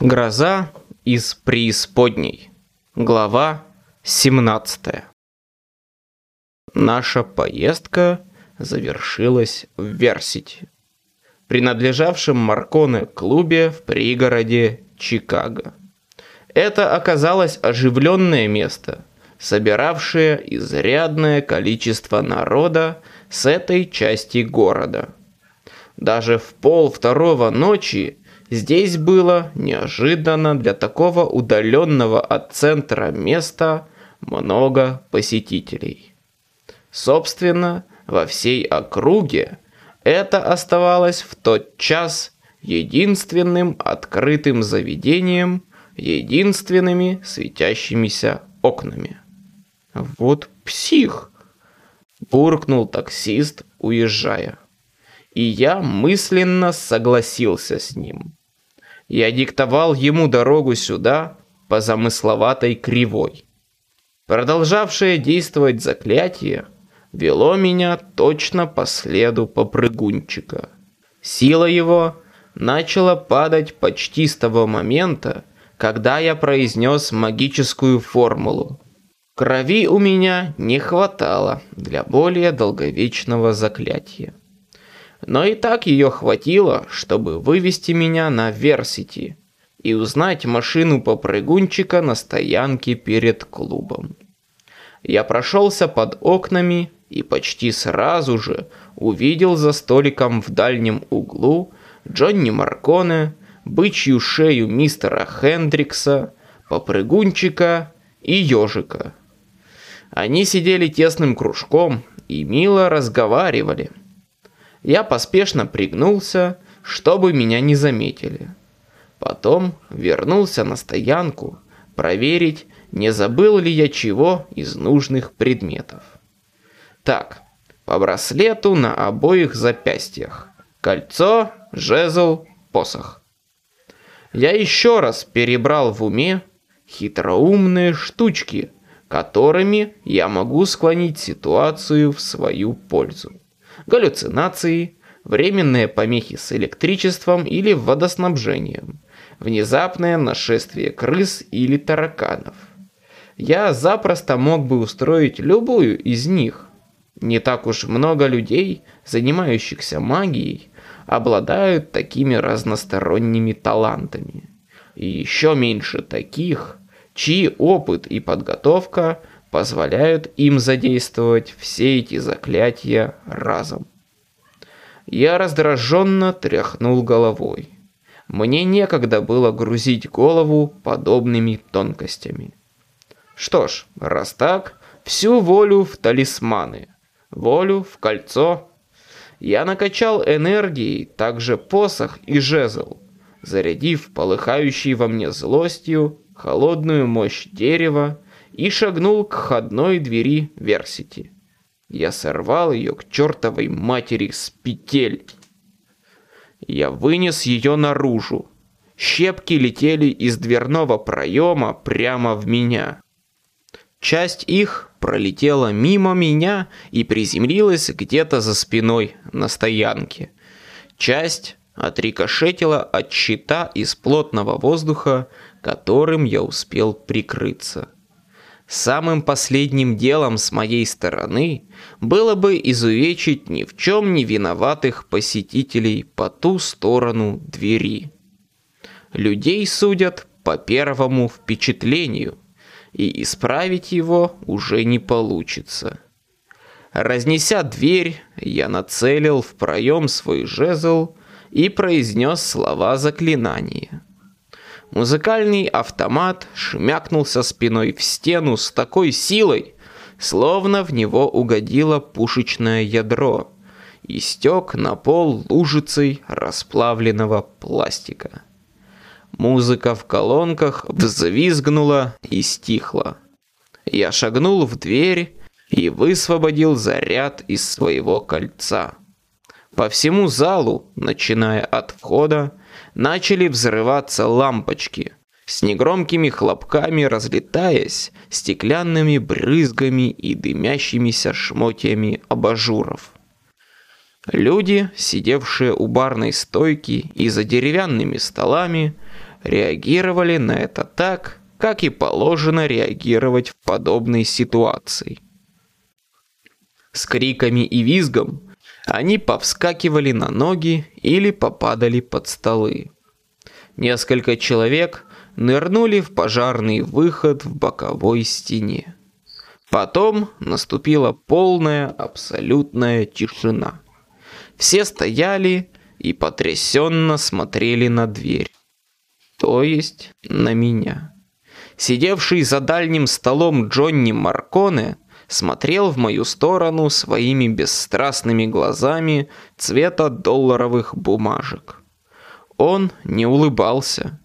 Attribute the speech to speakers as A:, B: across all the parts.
A: Гроза из преисподней. Глава 17. Наша поездка завершилась в Версити, принадлежавшем Марконе клубе в пригороде Чикаго. Это оказалось оживленное место, собиравшее изрядное количество народа с этой части города. Даже в пол второго ночи Здесь было неожиданно для такого удаленного от центра места много посетителей. Собственно, во всей округе это оставалось в тот час единственным открытым заведением, единственными светящимися окнами. «Вот псих!» – буркнул таксист, уезжая. И я мысленно согласился с ним. Я диктовал ему дорогу сюда по замысловатой кривой. Продолжавшее действовать заклятие вело меня точно по следу попрыгунчика. Сила его начала падать почти с того момента, когда я произнес магическую формулу. Крови у меня не хватало для более долговечного заклятия. Но и так ее хватило, чтобы вывести меня на Версити и узнать машину попрыгунчика на стоянке перед клубом. Я прошелся под окнами и почти сразу же увидел за столиком в дальнем углу Джонни Марконе, бычью шею мистера Хендрикса, попрыгунчика и ежика. Они сидели тесным кружком и мило разговаривали – я поспешно пригнулся, чтобы меня не заметили. Потом вернулся на стоянку проверить, не забыл ли я чего из нужных предметов. Так, по браслету на обоих запястьях. Кольцо, жезл, посох. Я еще раз перебрал в уме хитроумные штучки, которыми я могу склонить ситуацию в свою пользу галлюцинации, временные помехи с электричеством или водоснабжением, внезапное нашествие крыс или тараканов. Я запросто мог бы устроить любую из них. Не так уж много людей, занимающихся магией, обладают такими разносторонними талантами. И еще меньше таких, чьи опыт и подготовка позволяют им задействовать все эти заклятия разом. Я раздраженно тряхнул головой. Мне некогда было грузить голову подобными тонкостями. Что ж, раз так, всю волю в талисманы, волю в кольцо. Я накачал энергией также посох и жезл, зарядив полыхающий во мне злостью холодную мощь дерева и шагнул к входной двери Версити. Я сорвал ее к чертовой матери с петель. Я вынес ее наружу. Щепки летели из дверного проема прямо в меня. Часть их пролетела мимо меня и приземлилась где-то за спиной на стоянке. Часть отрикошетила от щита из плотного воздуха, которым я успел прикрыться. Самым последним делом с моей стороны было бы изувечить ни в чем не виноватых посетителей по ту сторону двери. Людей судят по первому впечатлению, и исправить его уже не получится. Разнеся дверь, я нацелил в проем свой жезл и произнес слова заклинания. Музыкальный автомат шмякнулся спиной в стену с такой силой, словно в него угодило пушечное ядро, и стек на пол лужицей расплавленного пластика. Музыка в колонках взвизгнула и стихла. Я шагнул в дверь и высвободил заряд из своего кольца. По всему залу, начиная от входа, начали взрываться лампочки, с негромкими хлопками разлетаясь стеклянными брызгами и дымящимися шмотьями абажуров. Люди, сидевшие у барной стойки и за деревянными столами, реагировали на это так, как и положено реагировать в подобной ситуации. С криками и визгом они повскакивали на ноги или попадали под столы. Несколько человек нырнули в пожарный выход в боковой стене. Потом наступила полная абсолютная тишина. Все стояли и потрясенно смотрели на дверь. То есть на меня. Сидевший за дальним столом Джонни Марконе смотрел в мою сторону своими бесстрастными глазами цвета долларовых бумажек. Он не улыбался.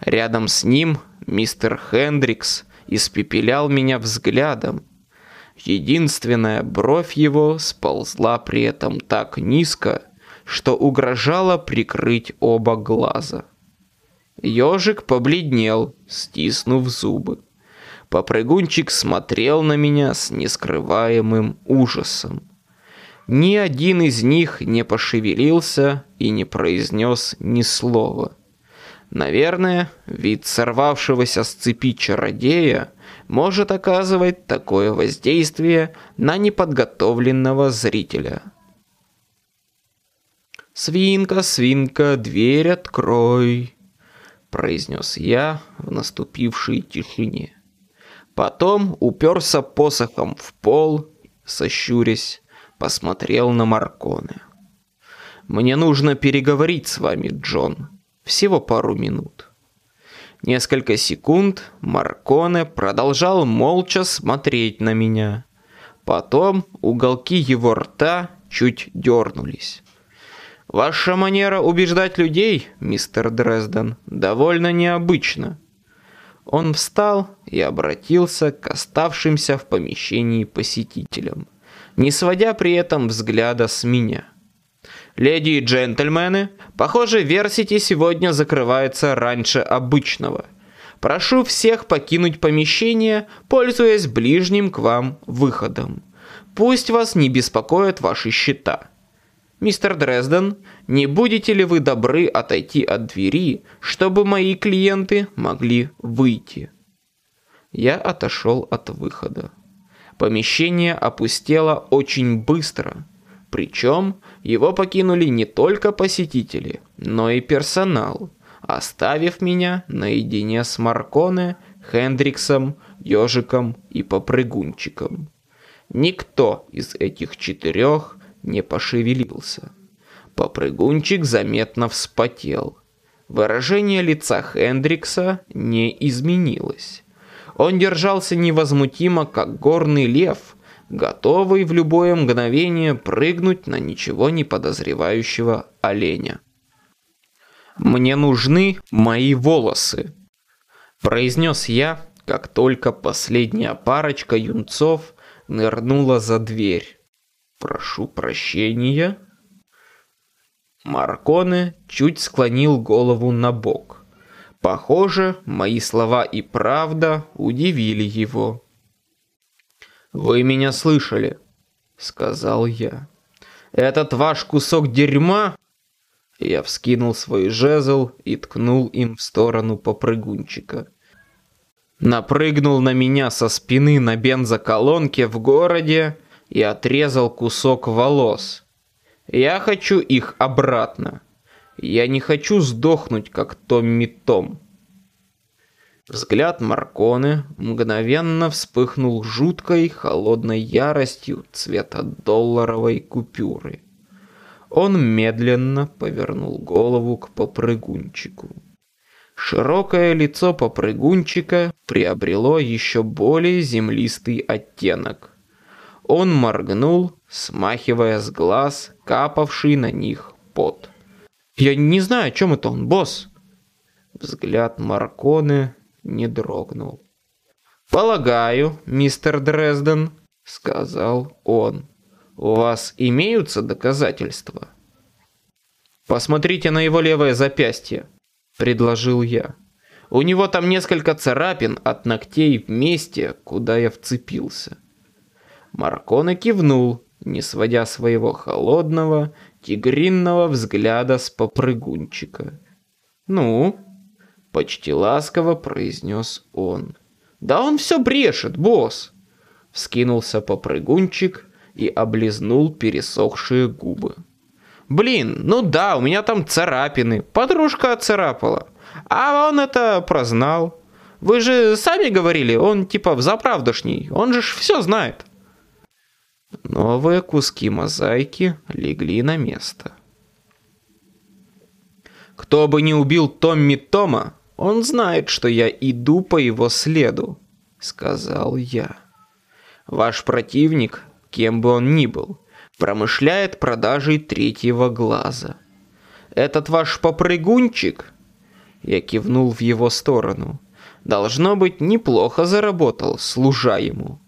A: Рядом с ним мистер Хендрикс испепелял меня взглядом. Единственная бровь его сползла при этом так низко, что угрожала прикрыть оба глаза. Ежик побледнел, стиснув зубы. Попрыгунчик смотрел на меня с нескрываемым ужасом. Ни один из них не пошевелился и не произнес ни слова. Наверное, вид сорвавшегося с цепи чародея может оказывать такое воздействие на неподготовленного зрителя. «Свинка, свинка, дверь открой!» произнес я в наступившей тишине. Потом уперся посохом в пол, сощурясь, посмотрел на Марконе. «Мне нужно переговорить с вами, Джон. Всего пару минут». Несколько секунд Марконе продолжал молча смотреть на меня. Потом уголки его рта чуть дернулись. «Ваша манера убеждать людей, мистер Дрезден, довольно необычна», он встал и обратился к оставшимся в помещении посетителям, не сводя при этом взгляда с меня. «Леди и джентльмены, похоже, Версити сегодня закрывается раньше обычного. Прошу всех покинуть помещение, пользуясь ближним к вам выходом. Пусть вас не беспокоят ваши счета». «Мистер Дрезден, не будете ли вы добры отойти от двери, чтобы мои клиенты могли выйти?» Я отошел от выхода. Помещение опустело очень быстро. Причем его покинули не только посетители, но и персонал, оставив меня наедине с Марконе, Хендриксом, Ежиком и Попрыгунчиком. Никто из этих четырех не пошевелился. Попрыгунчик заметно вспотел. Выражение лица Хендрикса не изменилось. Он держался невозмутимо, как горный лев, готовый в любое мгновение прыгнуть на ничего не подозревающего оленя. «Мне нужны мои волосы», – произнес я, как только последняя парочка юнцов нырнула за дверь. «Прошу прощения». Марконе чуть склонил голову на бок. Похоже, мои слова и правда удивили его. «Вы меня слышали», — сказал я. «Этот ваш кусок дерьма...» Я вскинул свой жезл и ткнул им в сторону попрыгунчика. Напрыгнул на меня со спины на бензоколонке в городе и отрезал кусок волос. Я хочу их обратно. Я не хочу сдохнуть, как Томми Том. Взгляд Марконы мгновенно вспыхнул жуткой холодной яростью цвета долларовой купюры. Он медленно повернул голову к попрыгунчику. Широкое лицо попрыгунчика приобрело еще более землистый оттенок – он моргнул, смахивая с глаз капавший на них пот. «Я не знаю, о чем это он, босс!» Взгляд Марконы не дрогнул. «Полагаю, мистер Дрезден», — сказал он, — «у вас имеются доказательства?» «Посмотрите на его левое запястье», — предложил я. «У него там несколько царапин от ногтей в месте, куда я вцепился». Маркона кивнул, не сводя своего холодного, тигринного взгляда с попрыгунчика. «Ну?» Почти ласково произнес он. Да он все брешет, босс. Вскинулся попрыгунчик и облизнул пересохшие губы. Блин, ну да, у меня там царапины. Подружка отцарапала. А он это прознал. Вы же сами говорили, он типа взаправдошний. Он же все знает. Новые куски мозаики легли на место. Кто бы не убил Томми Тома, он знает, что я иду по его следу, сказал я. Ваш противник, кем бы он ни был, промышляет продажей третьего глаза. Этот ваш попрыгунчик, я кивнул в его сторону, должно быть неплохо заработал, служа ему.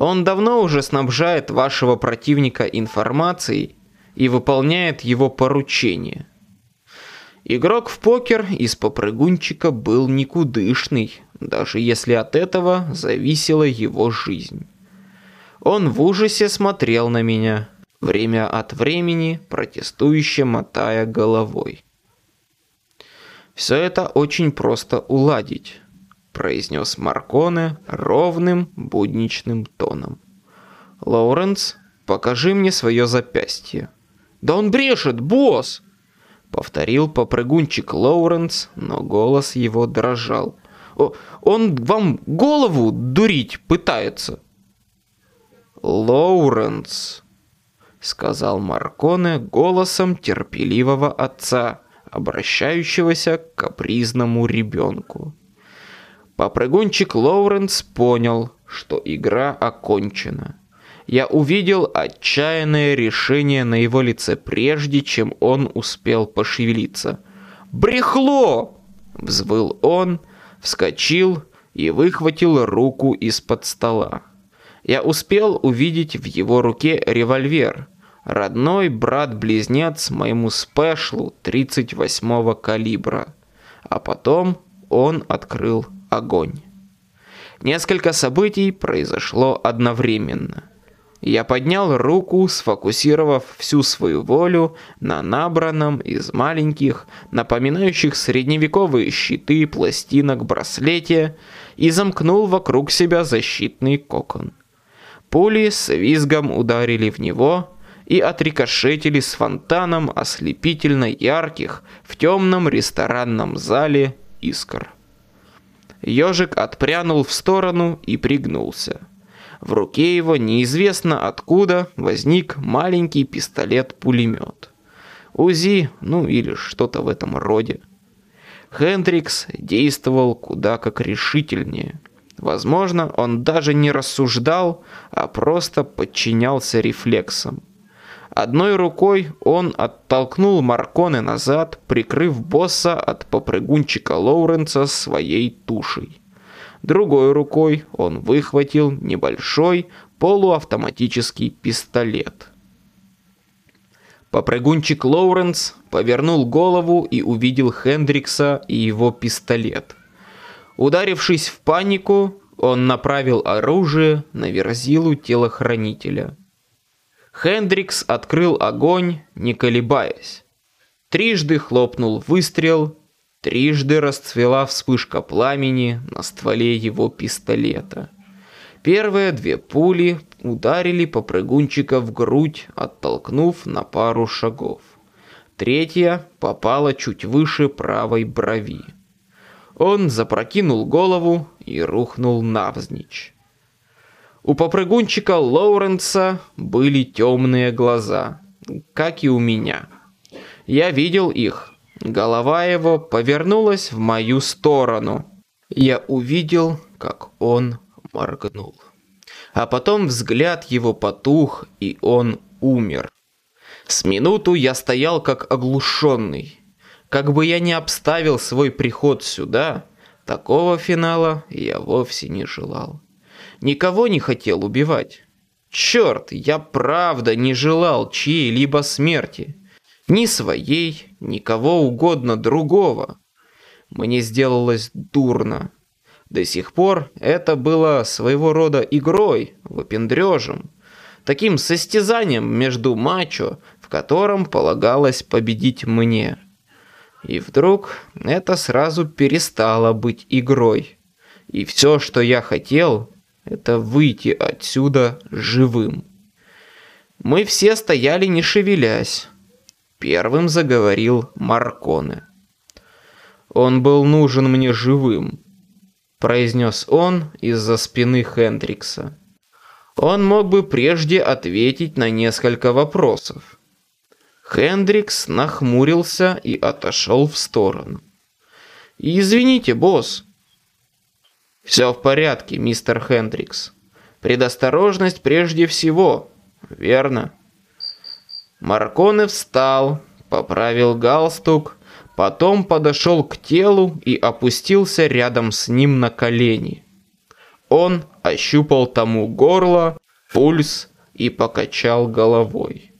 A: Он давно уже снабжает вашего противника информацией и выполняет его поручения. Игрок в покер из попрыгунчика был никудышный, даже если от этого зависела его жизнь. Он в ужасе смотрел на меня, время от времени протестующе мотая головой. «Все это очень просто уладить», – произнес Марконе ровным будничным тоном. «Лоуренс, покажи мне свое запястье». «Да он брешет, босс!» Повторил попрыгунчик Лоуренс, но голос его дрожал. «Он вам голову дурить пытается!» «Лоуренс», — сказал Марконе голосом терпеливого отца, обращающегося к капризному ребенку. Попрыгунчик Лоуренс понял, что игра окончена. Я увидел отчаянное решение на его лице, прежде чем он успел пошевелиться. «Брехло!» — взвыл он, вскочил и выхватил руку из-под стола. Я успел увидеть в его руке револьвер, родной брат-близнец моему спешлу 38-го калибра. А потом он открыл огонь. Несколько событий произошло одновременно. Я поднял руку, сфокусировав всю свою волю на набранном из маленьких, напоминающих средневековые щиты пластинок браслете и замкнул вокруг себя защитный кокон. Пули с визгом ударили в него и отрикошетили с фонтаном ослепительно ярких в темном ресторанном зале искр. Ежик отпрянул в сторону и пригнулся. В руке его неизвестно откуда возник маленький пистолет-пулемет. УЗИ, ну или что-то в этом роде. Хендрикс действовал куда как решительнее. Возможно, он даже не рассуждал, а просто подчинялся рефлексам. Одной рукой он оттолкнул Марконе назад, прикрыв босса от попрыгунчика Лоуренса своей тушей. Другой рукой он выхватил небольшой полуавтоматический пистолет. Попрыгунчик Лоуренс повернул голову и увидел Хендрикса и его пистолет. Ударившись в панику, он направил оружие на верзилу телохранителя. Хендрикс открыл огонь, не колебаясь. Трижды хлопнул выстрел, Трижды расцвела вспышка пламени на стволе его пистолета. Первые две пули ударили попрыгунчика в грудь, оттолкнув на пару шагов. Третья попала чуть выше правой брови. Он запрокинул голову и рухнул навзничь. У попрыгунчика Лоуренса были темные глаза, как и у меня. Я видел их, Голова его повернулась в мою сторону. Я увидел, как он моргнул. А потом взгляд его потух, и он умер. С минуту я стоял как оглушенный. Как бы я ни обставил свой приход сюда, такого финала я вовсе не желал. Никого не хотел убивать. Черт, я правда не желал чьей-либо смерти. Ни своей, ни кого угодно другого. Мне сделалось дурно. До сих пор это было своего рода игрой, выпендрежем. Таким состязанием между мачо, в котором полагалось победить мне. И вдруг это сразу перестало быть игрой. И все, что я хотел, это выйти отсюда живым. Мы все стояли не шевелясь. Первым заговорил Марконе. «Он был нужен мне живым», – произнес он из-за спины Хендрикса. Он мог бы прежде ответить на несколько вопросов. Хендрикс нахмурился и отошел в сторону. «Извините, босс». «Все в порядке, мистер Хендрикс. Предосторожность прежде всего, верно?» Марконе встал, поправил галстук, потом подошел к телу и опустился рядом с ним на колени. Он ощупал тому горло, пульс и покачал головой.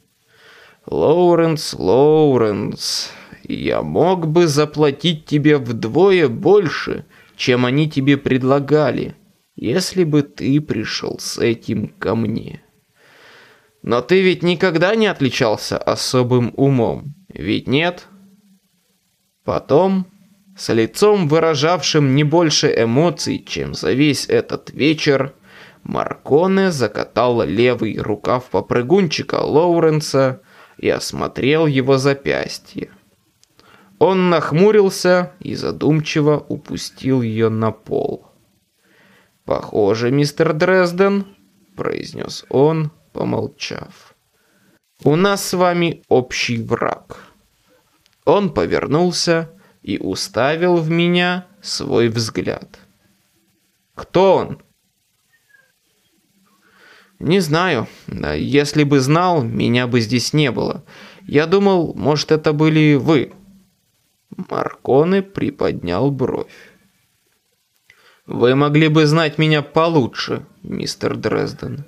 A: «Лоуренс, Лоуренс, я мог бы заплатить тебе вдвое больше, чем они тебе предлагали, если бы ты пришел с этим ко мне. Но ты ведь никогда не отличался особым умом, ведь нет?» Потом с лицом, выражавшим не больше эмоций, чем за весь этот вечер, Марконе закатал левый рукав попрыгунчика Лоуренса и осмотрел его запястье. Он нахмурился и задумчиво упустил ее на пол. «Похоже, мистер Дрезден», — произнес он, помолчав. «У нас с вами общий враг». Он повернулся и уставил в меня свой взгляд. «Кто он?» «Не знаю. Если бы знал, меня бы здесь не было. Я думал, может, это были вы». Марконы приподнял бровь. «Вы могли бы знать меня получше, мистер Дрезден».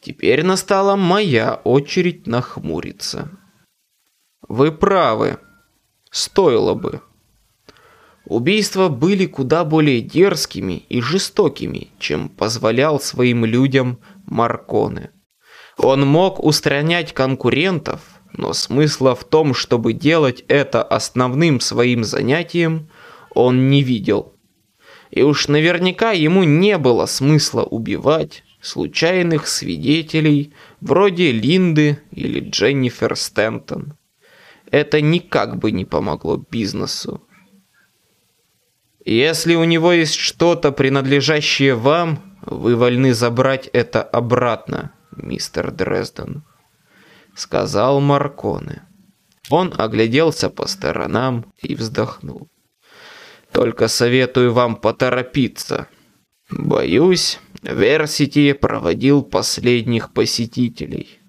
A: Теперь настала моя очередь нахмуриться. «Вы правы», Стоило бы. Убийства были куда более дерзкими и жестокими, чем позволял своим людям Марконе. Он мог устранять конкурентов, но смысла в том, чтобы делать это основным своим занятием, он не видел. И уж наверняка ему не было смысла убивать случайных свидетелей вроде Линды или Дженнифер Стентон это никак бы не помогло бизнесу. Если у него есть что-то, принадлежащее вам, вы вольны забрать это обратно, мистер Дрезден, сказал Марконе. Он огляделся по сторонам и вздохнул. Только советую вам поторопиться. Боюсь, Версити проводил последних посетителей.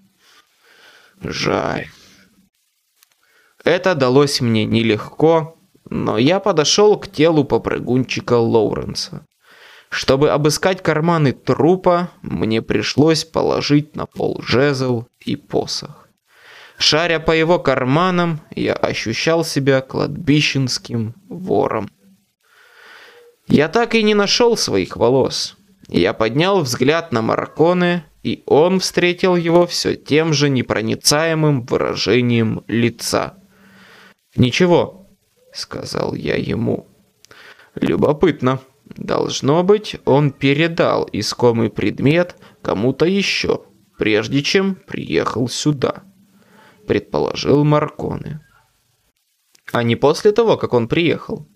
A: Жаль. Это далось мне нелегко, но я подошел к телу попрыгунчика Лоуренса. Чтобы обыскать карманы трупа, мне пришлось положить на пол жезл и посох. Шаря по его карманам, я ощущал себя кладбищенским вором. Я так и не нашел своих волос. Я поднял взгляд на Марконе, и он встретил его все тем же непроницаемым выражением лица. «Ничего», — сказал я ему. «Любопытно. Должно быть, он передал искомый предмет кому-то еще, прежде чем приехал сюда», — предположил Марконы. «А не после того, как он приехал?»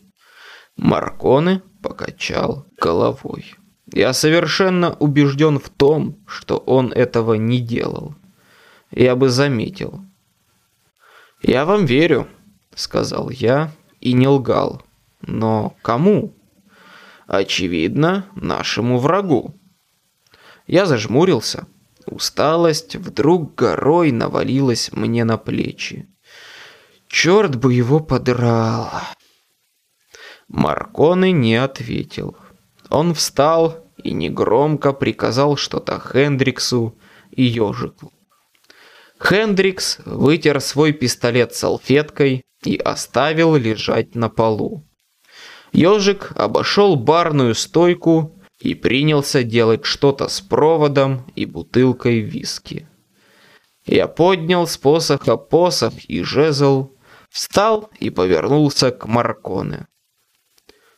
A: Марконы покачал головой. «Я совершенно убежден в том, что он этого не делал. Я бы заметил». «Я вам верю», сказал я и не лгал. Но кому? Очевидно, нашему врагу. Я зажмурился. Усталость вдруг горой навалилась мне на плечи. Черт бы его подрал. Марконы не ответил. Он встал и негромко приказал что-то Хендриксу и ежику. Хендрикс вытер свой пистолет салфеткой и оставил лежать на полу. Ежик обошел барную стойку и принялся делать что-то с проводом и бутылкой виски. Я поднял с посоха посох и жезл, Встал и повернулся к Марконе.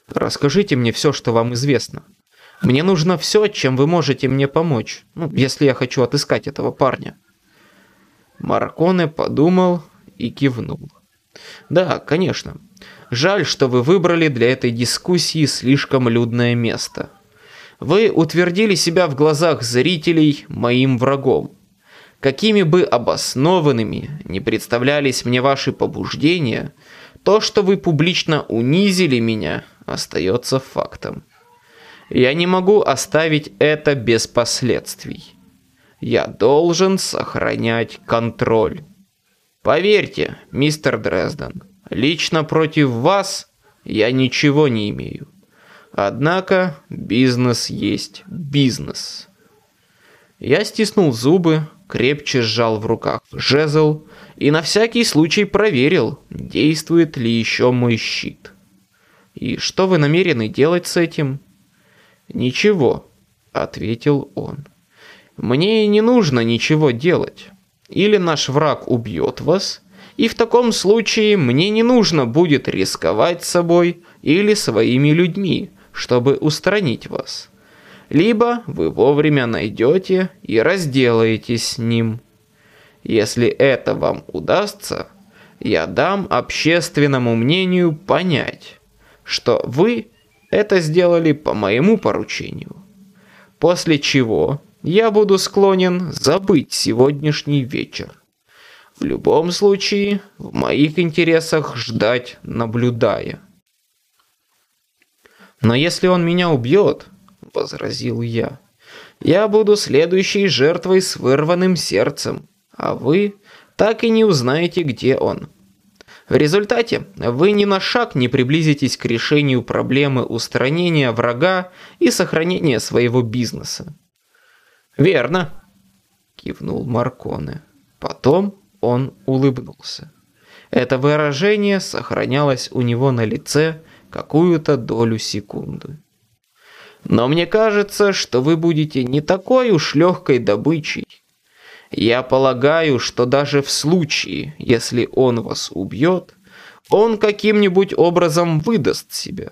A: «Расскажите мне все, что вам известно. Мне нужно все, чем вы можете мне помочь, ну, если я хочу отыскать этого парня». Марконе подумал и кивнул. «Да, конечно. Жаль, что вы выбрали для этой дискуссии слишком людное место. Вы утвердили себя в глазах зрителей моим врагом. Какими бы обоснованными не представлялись мне ваши побуждения, то, что вы публично унизили меня, остается фактом. Я не могу оставить это без последствий. Я должен сохранять контроль. Поверьте, мистер Дрезден, лично против вас я ничего не имею. Однако бизнес есть бизнес. Я стиснул зубы, крепче сжал в руках жезл и на всякий случай проверил, действует ли еще мой щит. «И что вы намерены делать с этим?» «Ничего», — ответил он. «Мне не нужно ничего делать. Или наш враг убьет вас, и в таком случае мне не нужно будет рисковать собой или своими людьми, чтобы устранить вас. Либо вы вовремя найдете и разделаетесь с ним. Если это вам удастся, я дам общественному мнению понять, что вы это сделали по моему поручению. После чего я буду склонен забыть сегодняшний вечер. В любом случае, в моих интересах ждать, наблюдая. «Но если он меня убьет», — возразил я, — «я буду следующей жертвой с вырванным сердцем, а вы так и не узнаете, где он». В результате вы ни на шаг не приблизитесь к решению проблемы устранения врага и сохранения своего бизнеса. «Верно», – кивнул Марконе. Потом он улыбнулся. Это выражение сохранялось у него на лице какую-то долю секунды. Но мне кажется, что вы будете не такой уж легкой добычей. Я полагаю, что даже в случае, если он вас убьет, он каким-нибудь образом выдаст себя.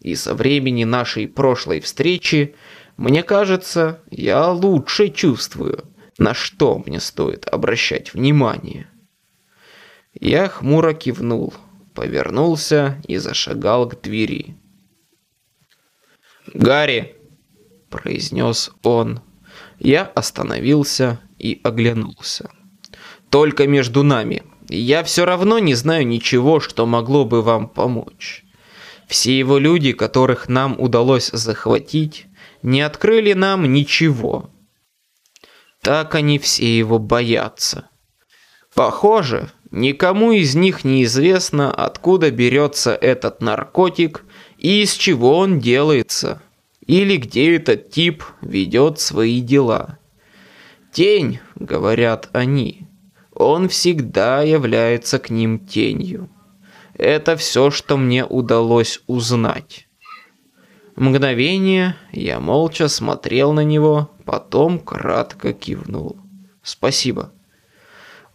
A: И со времени нашей прошлой встречи, мне кажется, я лучше чувствую, на что мне стоит обращать внимание. Я хмуро кивнул повернулся и зашагал к двери. «Гарри!» – произнес он. Я остановился и оглянулся. «Только между нами. Я все равно не знаю ничего, что могло бы вам помочь. Все его люди, которых нам удалось захватить, не открыли нам ничего. Так они все его боятся. Похоже, Никому из них не известно, откуда берется этот наркотик и из чего он делается, или где этот тип ведет свои дела. Тень, говорят они, он всегда является к ним тенью. Это все, что мне удалось узнать. Мгновение я молча смотрел на него, потом кратко кивнул. «Спасибо».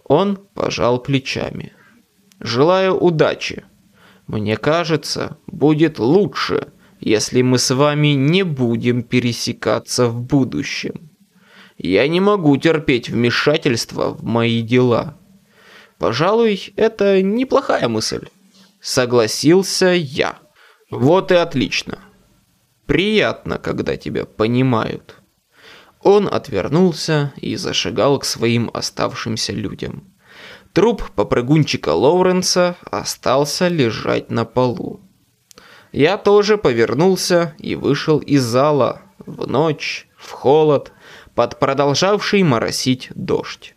A: Он пожал плечами. «Желаю удачи. Мне кажется, будет лучше, если мы с вами не будем пересекаться в будущем. Я не могу терпеть вмешательства в мои дела. Пожалуй, это неплохая мысль. Согласился я. Вот и отлично. Приятно, когда тебя понимают». Он отвернулся и зашагал к своим оставшимся людям. Труп попрыгунчика Лоуренса остался лежать на полу. Я тоже повернулся и вышел из зала в ночь, в холод, под продолжавший моросить дождь.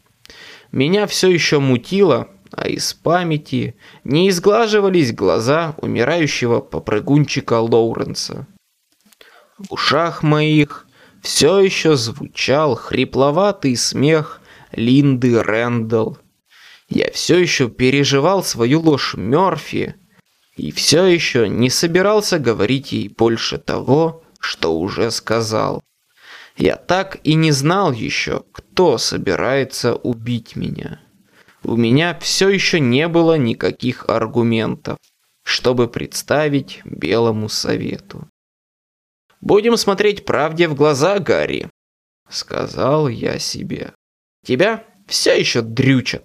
A: Меня все еще мутило, а из памяти не изглаживались глаза умирающего попрыгунчика Лоуренса. В ушах моих все еще звучал хрипловатый смех Линды Рэндалл. Я все еще переживал свою ложь Мёрфи и все еще не собирался говорить ей больше того, что уже сказал. Я так и не знал еще, кто собирается убить меня. у меня все еще не было никаких аргументов, чтобы представить Белому Совету. «Будем смотреть правде в глаза, Гарри», — сказал я себе. «Тебя все еще дрючат.